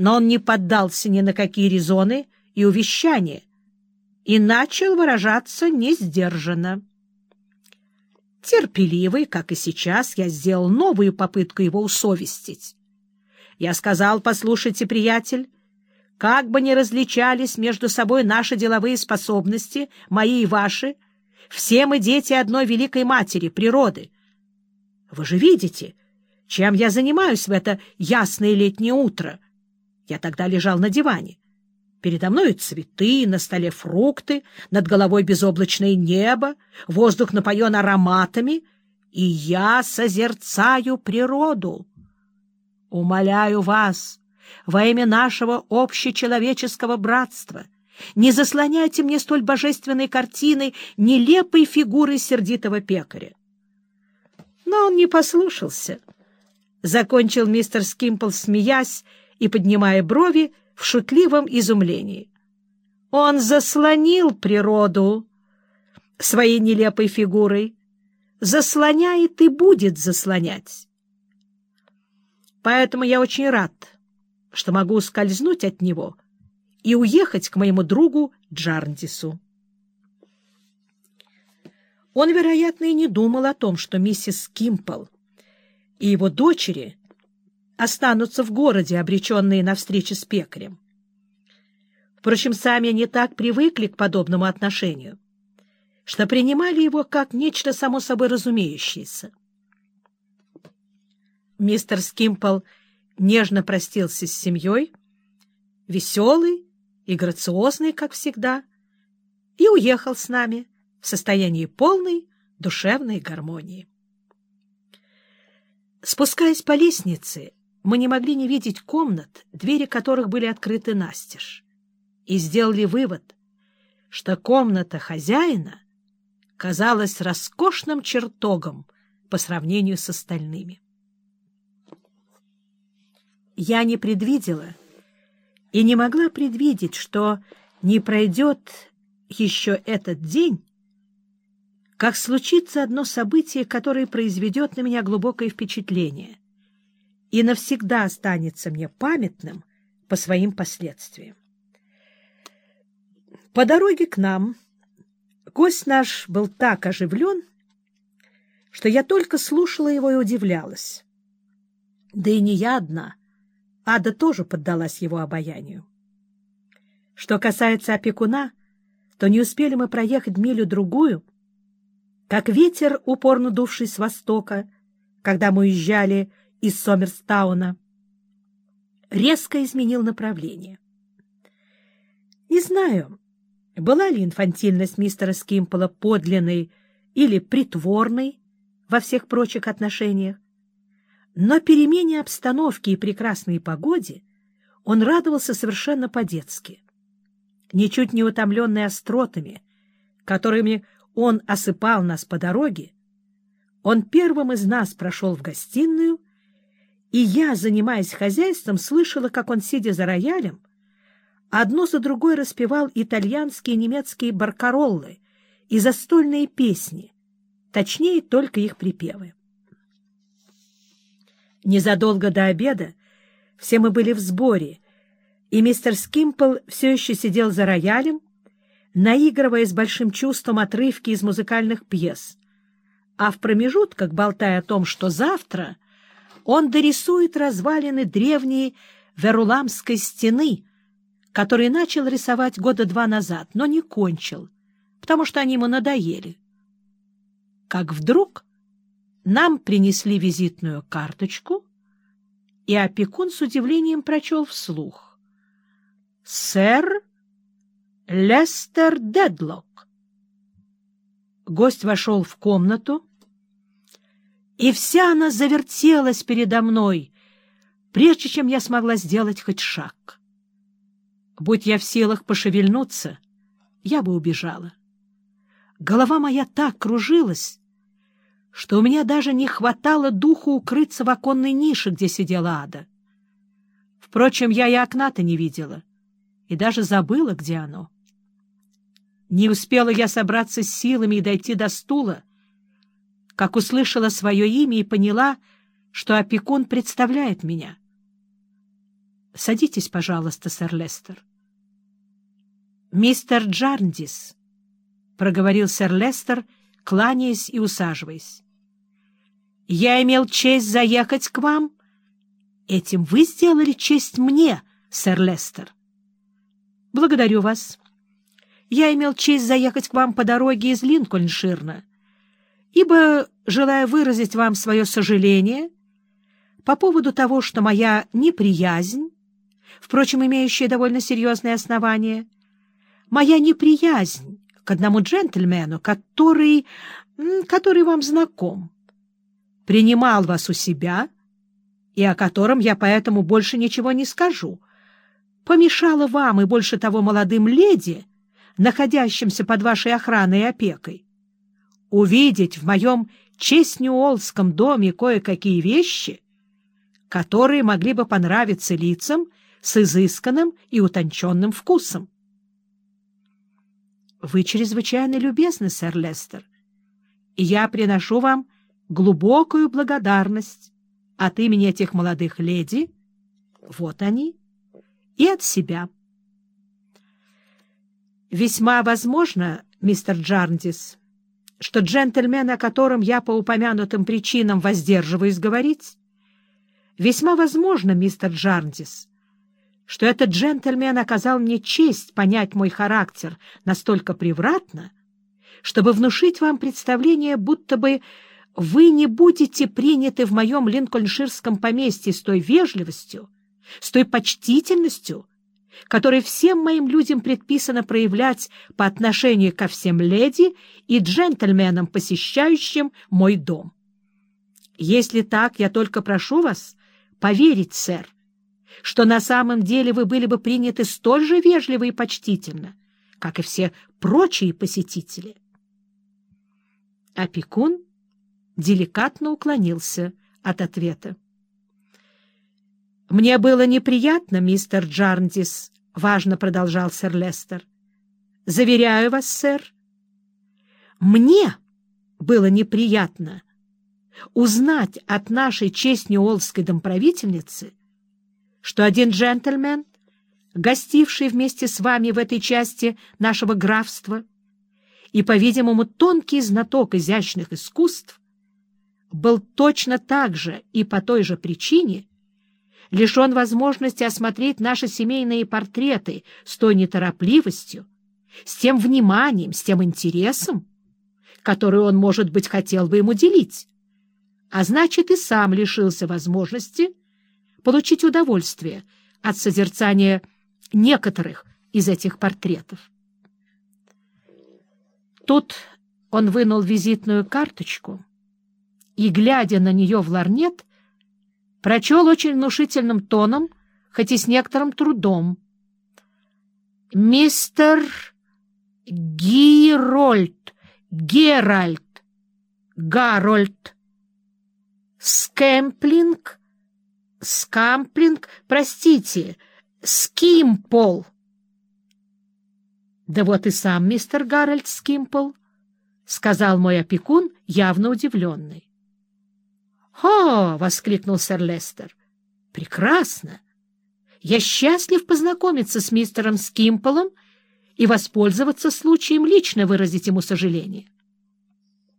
но он не поддался ни на какие резоны и увещания и начал выражаться несдержанно. Терпеливый, как и сейчас, я сделал новую попытку его усовестить. Я сказал, послушайте, приятель, как бы ни различались между собой наши деловые способности, мои и ваши, все мы дети одной великой матери, природы. Вы же видите, чем я занимаюсь в это ясное летнее утро. Я тогда лежал на диване. Передо мной цветы, на столе фрукты, над головой безоблачное небо, воздух напоен ароматами, и я созерцаю природу. Умоляю вас, во имя нашего общечеловеческого братства. Не заслоняйте мне столь божественной картины нелепой фигуры сердитого пекаря. Но он не послушался. Закончил мистер Скимпл, смеясь и поднимая брови в шутливом изумлении. Он заслонил природу своей нелепой фигурой, заслоняет и будет заслонять. Поэтому я очень рад, что могу ускользнуть от него и уехать к моему другу Джарндису. Он, вероятно, и не думал о том, что миссис Кимпл и его дочери останутся в городе, обреченные на встречи с пекарем. Впрочем, сами они так привыкли к подобному отношению, что принимали его как нечто само собой разумеющееся. Мистер Скимпл нежно простился с семьей, веселый и грациозный, как всегда, и уехал с нами в состоянии полной душевной гармонии. Спускаясь по лестнице, мы не могли не видеть комнат, двери которых были открыты настежь, и сделали вывод, что комната хозяина казалась роскошным чертогом по сравнению с остальными. Я не предвидела и не могла предвидеть, что не пройдет еще этот день, как случится одно событие, которое произведет на меня глубокое впечатление и навсегда останется мне памятным по своим последствиям. По дороге к нам гость наш был так оживлен, что я только слушала его и удивлялась. Да и не я одна — Ада тоже поддалась его обаянию. Что касается опекуна, то не успели мы проехать милю-другую, как ветер, упорно дувший с востока, когда мы уезжали из Сомерстауна, резко изменил направление. Не знаю, была ли инфантильность мистера Скимпола подлинной или притворной во всех прочих отношениях, но перемене обстановки и прекрасной погоде он радовался совершенно по-детски. Ничуть не утомленный остротами, которыми он осыпал нас по дороге, он первым из нас прошел в гостиную, и я, занимаясь хозяйством, слышала, как он, сидя за роялем, одно за другой распевал итальянские и немецкие баркароллы и застольные песни, точнее, только их припевы. Незадолго до обеда все мы были в сборе, и мистер Скимпл все еще сидел за роялем, наигрывая с большим чувством отрывки из музыкальных пьес, а в промежутках, болтая о том, что завтра он дорисует развалины древней Веруламской стены, которые начал рисовать года два назад, но не кончил, потому что они ему надоели. Как вдруг нам принесли визитную карточку, и опекун с удивлением прочел вслух. «Сэр Лестер Дедлок». Гость вошел в комнату, и вся она завертелась передо мной, прежде чем я смогла сделать хоть шаг. Будь я в силах пошевельнуться, я бы убежала. Голова моя так кружилась, что у меня даже не хватало духу укрыться в оконной нише, где сидела ада. Впрочем, я и окна-то не видела, и даже забыла, где оно. Не успела я собраться с силами и дойти до стула, как услышала свое имя и поняла, что опекун представляет меня. — Садитесь, пожалуйста, сэр Лестер. — Мистер Джарндис, — проговорил сэр Лестер, кланяясь и усаживаясь. — Я имел честь заехать к вам. Этим вы сделали честь мне, сэр Лестер. — Благодарю вас. Я имел честь заехать к вам по дороге из Линкольнширна, ибо, желая выразить вам свое сожаление по поводу того, что моя неприязнь впрочем, имеющее довольно серьезные основания. Моя неприязнь к одному джентльмену, который, который вам знаком, принимал вас у себя и о котором я поэтому больше ничего не скажу, помешала вам и больше того молодым леди, находящимся под вашей охраной и опекой, увидеть в моем честнюолском доме кое-какие вещи, которые могли бы понравиться лицам, с изысканным и утонченным вкусом. Вы чрезвычайно любезны, сэр Лестер, и я приношу вам глубокую благодарность от имени этих молодых леди, вот они, и от себя. Весьма возможно, мистер Джарндис, что джентльмен, о котором я по упомянутым причинам воздерживаюсь говорить, весьма возможно, мистер Джарндис, что этот джентльмен оказал мне честь понять мой характер настолько превратно, чтобы внушить вам представление, будто бы вы не будете приняты в моем линкольнширском поместье с той вежливостью, с той почтительностью, которой всем моим людям предписано проявлять по отношению ко всем леди и джентльменам, посещающим мой дом. Если так, я только прошу вас поверить, сэр, что на самом деле вы были бы приняты столь же вежливо и почтительно, как и все прочие посетители. Опекун деликатно уклонился от ответа. «Мне было неприятно, мистер Джарндис», — важно продолжал сэр Лестер. «Заверяю вас, сэр, мне было неприятно узнать от нашей честь Ньюолской домправительницы, что один джентльмен, гостивший вместе с вами в этой части нашего графства и, по-видимому, тонкий знаток изящных искусств, был точно так же и по той же причине лишен возможности осмотреть наши семейные портреты с той неторопливостью, с тем вниманием, с тем интересом, который он, может быть, хотел бы ему делить, а значит, и сам лишился возможности получить удовольствие от созерцания некоторых из этих портретов. Тут он вынул визитную карточку и, глядя на нее в ларнет, прочел очень внушительным тоном, хоть и с некоторым трудом. «Мистер Гирольд, Геральт, Гарольд, Скэмплинг, Скамплинг, простите, Скимпол. Да вот и сам мистер Гарольд Скимпол, — сказал мой опекун, явно удивленный. — О! — воскликнул сэр Лестер. — Прекрасно! Я счастлив познакомиться с мистером Скимполом и воспользоваться случаем лично выразить ему сожаление.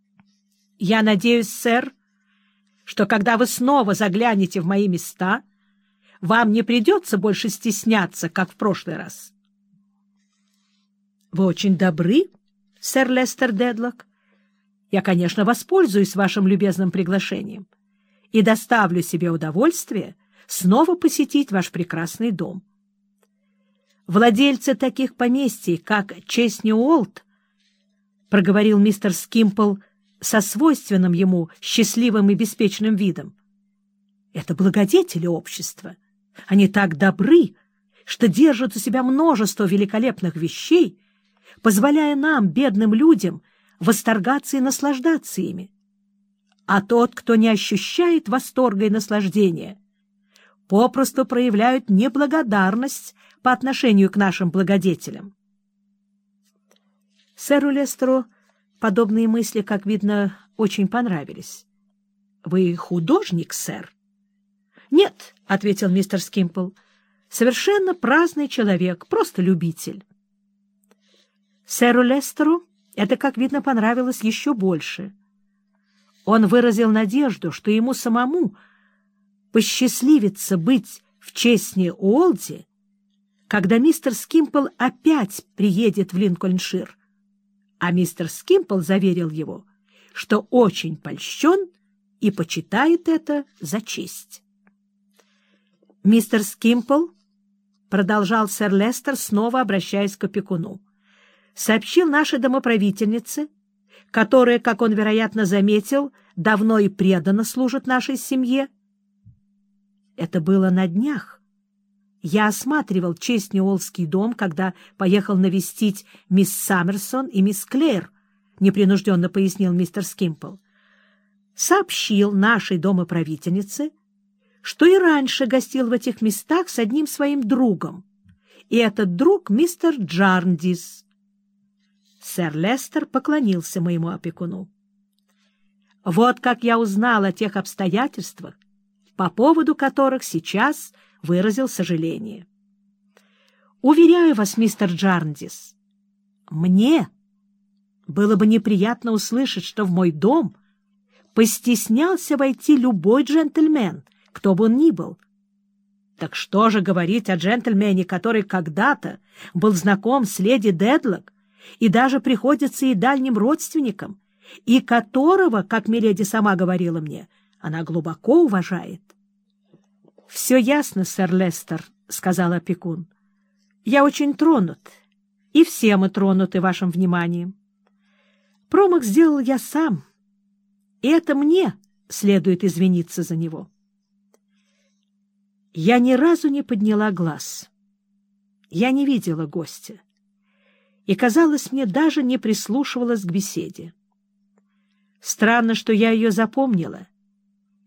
— Я надеюсь, сэр, — что когда вы снова заглянете в мои места, вам не придется больше стесняться, как в прошлый раз. — Вы очень добры, сэр Лестер Дедлок. Я, конечно, воспользуюсь вашим любезным приглашением и доставлю себе удовольствие снова посетить ваш прекрасный дом. Владельцы таких поместий, как Честни Уолт, проговорил мистер Скимпл, — со свойственным ему счастливым и беспечным видом. Это благодетели общества. Они так добры, что держат у себя множество великолепных вещей, позволяя нам, бедным людям, восторгаться и наслаждаться ими. А тот, кто не ощущает восторга и наслаждения, попросту проявляют неблагодарность по отношению к нашим благодетелям. Сэру Лестеру Подобные мысли, как видно, очень понравились. — Вы художник, сэр? — Нет, — ответил мистер Скимпл. — Совершенно праздный человек, просто любитель. Сэру Лестеру это, как видно, понравилось еще больше. Он выразил надежду, что ему самому посчастливится быть в честне Уолди, когда мистер Скимпл опять приедет в Линкольншир. А мистер Скимпл заверил его, что очень польщен и почитает это за честь. «Мистер Скимпл», — продолжал сэр Лестер, снова обращаясь к опекуну, — сообщил нашей домоправительнице, которая, как он, вероятно, заметил, давно и преданно служит нашей семье. Это было на днях. Я осматривал честь Ньюолский дом, когда поехал навестить мисс Саммерсон и мисс Клэр, — непринужденно пояснил мистер Скимпл сообщил нашей домоправительнице, что и раньше гостил в этих местах с одним своим другом, и этот друг — мистер Джарндис. Сэр Лестер поклонился моему опекуну. Вот как я узнал о тех обстоятельствах, по поводу которых сейчас выразил сожаление. Уверяю вас, мистер Джарндис, мне было бы неприятно услышать, что в мой дом — постеснялся войти любой джентльмен, кто бы он ни был. Так что же говорить о джентльмене, который когда-то был знаком с леди Дедлок и даже приходится и дальним родственникам, и которого, как Миледи сама говорила мне, она глубоко уважает? — Все ясно, сэр Лестер, — сказал опекун. — Я очень тронут, и все мы тронуты вашим вниманием. Промах сделал я сам — и это мне следует извиниться за него. Я ни разу не подняла глаз. Я не видела гостя. И, казалось мне, даже не прислушивалась к беседе. Странно, что я ее запомнила,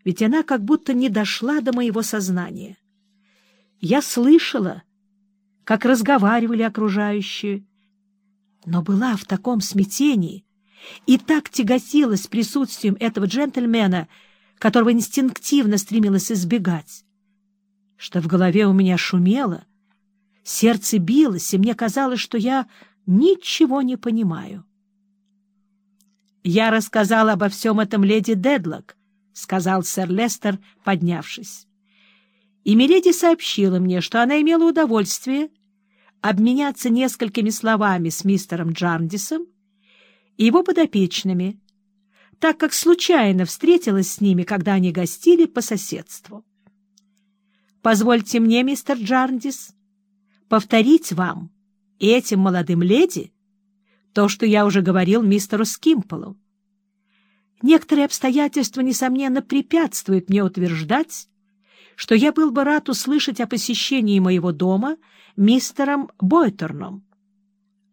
ведь она как будто не дошла до моего сознания. Я слышала, как разговаривали окружающие, но была в таком смятении, и так тяготилась присутствием этого джентльмена, которого инстинктивно стремилась избегать, что в голове у меня шумело, сердце билось, и мне казалось, что я ничего не понимаю. «Я рассказал обо всем этом леди Дедлок», — сказал сэр Лестер, поднявшись. И Миледи сообщила мне, что она имела удовольствие обменяться несколькими словами с мистером Джарндисом и его подопечными, так как случайно встретилась с ними, когда они гостили по соседству. Позвольте мне, мистер Джарндис, повторить вам этим молодым леди то, что я уже говорил мистеру Скимполу. Некоторые обстоятельства, несомненно, препятствуют мне утверждать, что я был бы рад услышать о посещении моего дома мистером Бойтерном.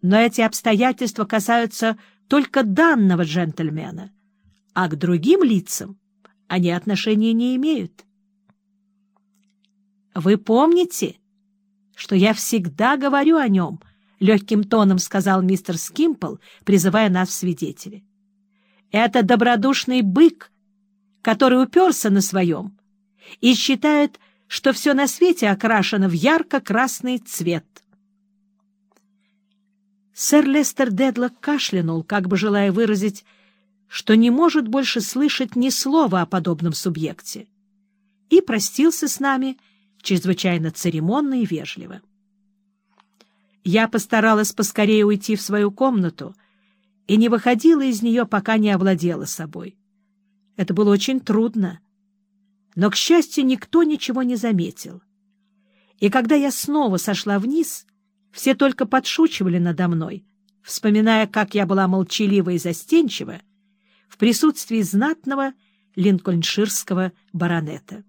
Но эти обстоятельства касаются только данного джентльмена, а к другим лицам они отношения не имеют. «Вы помните, что я всегда говорю о нем?» — легким тоном сказал мистер Скимпл, призывая нас в свидетели. «Это добродушный бык, который уперся на своем и считает, что все на свете окрашено в ярко-красный цвет». Сэр Лестер Дедлок кашлянул, как бы желая выразить, что не может больше слышать ни слова о подобном субъекте, и простился с нами чрезвычайно церемонно и вежливо. Я постаралась поскорее уйти в свою комнату и не выходила из нее, пока не овладела собой. Это было очень трудно, но, к счастью, никто ничего не заметил. И когда я снова сошла вниз, все только подшучивали надо мной, вспоминая, как я была молчалива и застенчива в присутствии знатного линкольнширского баронета.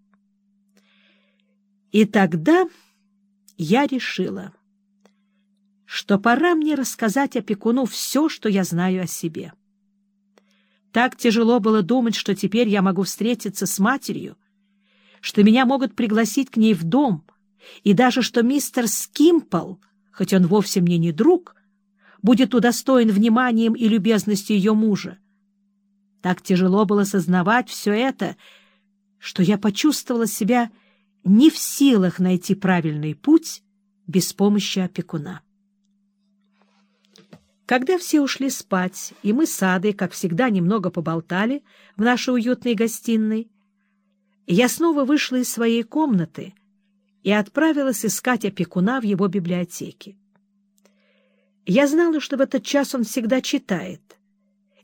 И тогда я решила, что пора мне рассказать опекуну все, что я знаю о себе. Так тяжело было думать, что теперь я могу встретиться с матерью, что меня могут пригласить к ней в дом, и даже что мистер Скимпл — хоть он вовсе мне не друг, будет удостоен вниманием и любезностью ее мужа. Так тяжело было сознавать все это, что я почувствовала себя не в силах найти правильный путь без помощи опекуна. Когда все ушли спать, и мы с Адой, как всегда, немного поболтали в нашей уютной гостиной, я снова вышла из своей комнаты и отправилась искать опекуна в его библиотеке. Я знала, что в этот час он всегда читает,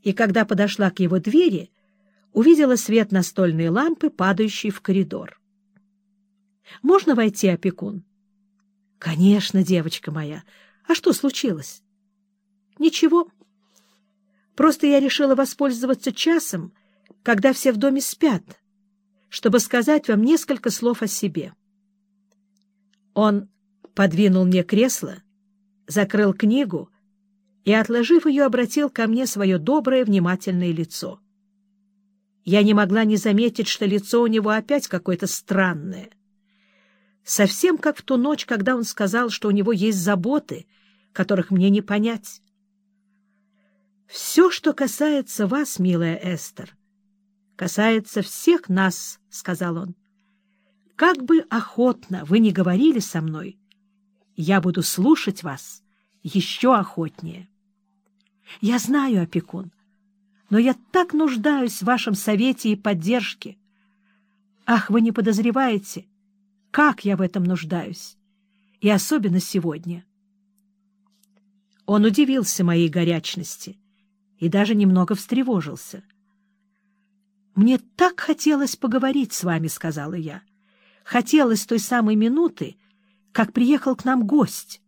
и когда подошла к его двери, увидела свет настольной лампы, падающий в коридор. «Можно войти, опекун?» «Конечно, девочка моя. А что случилось?» «Ничего. Просто я решила воспользоваться часом, когда все в доме спят, чтобы сказать вам несколько слов о себе». Он подвинул мне кресло, закрыл книгу и, отложив ее, обратил ко мне свое доброе, внимательное лицо. Я не могла не заметить, что лицо у него опять какое-то странное. Совсем как в ту ночь, когда он сказал, что у него есть заботы, которых мне не понять. «Все, что касается вас, милая Эстер, касается всех нас», — сказал он. «Как бы охотно вы ни говорили со мной, я буду слушать вас еще охотнее». «Я знаю, опекун, но я так нуждаюсь в вашем совете и поддержке. Ах, вы не подозреваете, как я в этом нуждаюсь, и особенно сегодня». Он удивился моей горячности и даже немного встревожился. «Мне так хотелось поговорить с вами», — сказала я. «Хотелось той самой минуты, как приехал к нам гость».